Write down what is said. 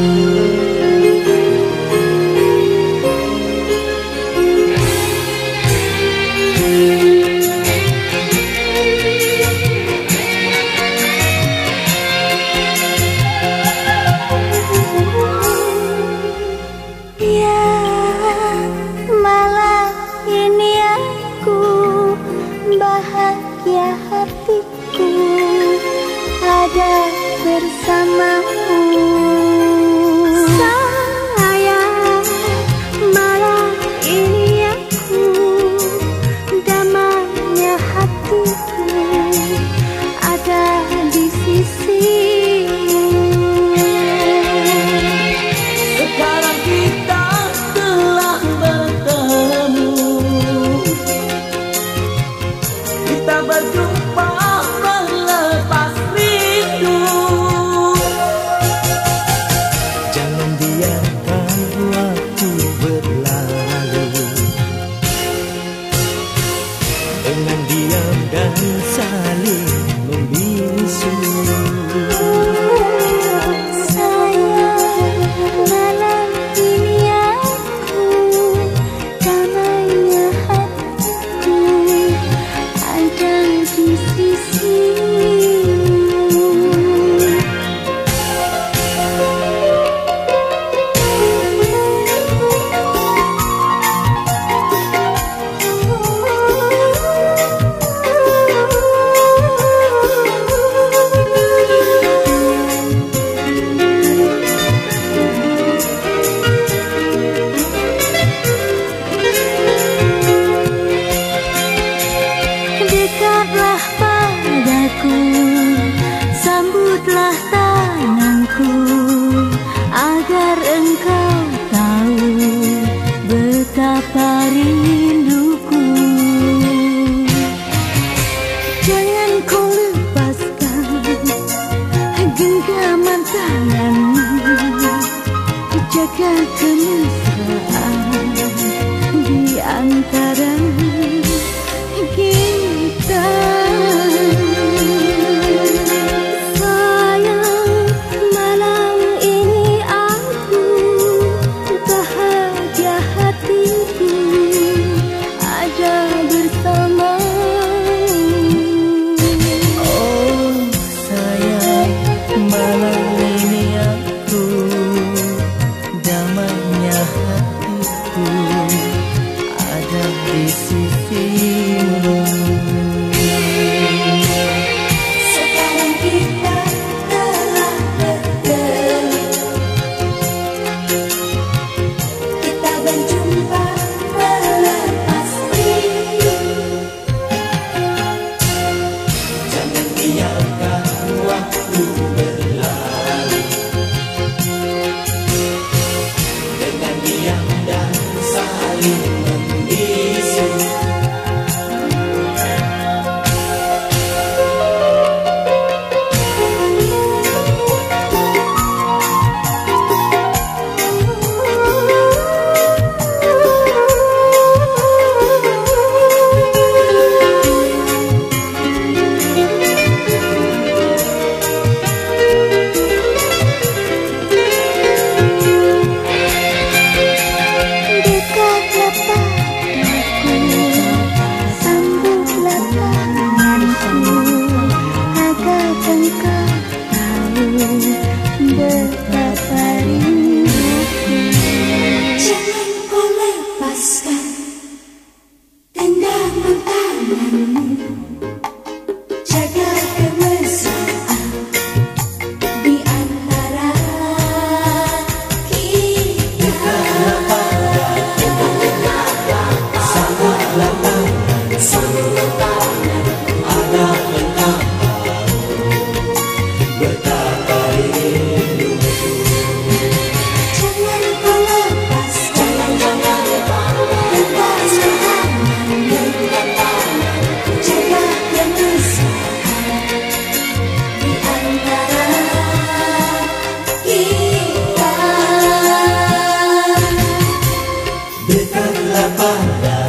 Iya, bahagia hatiku. Ada bersamamu. Kemesraan di antara la palabra.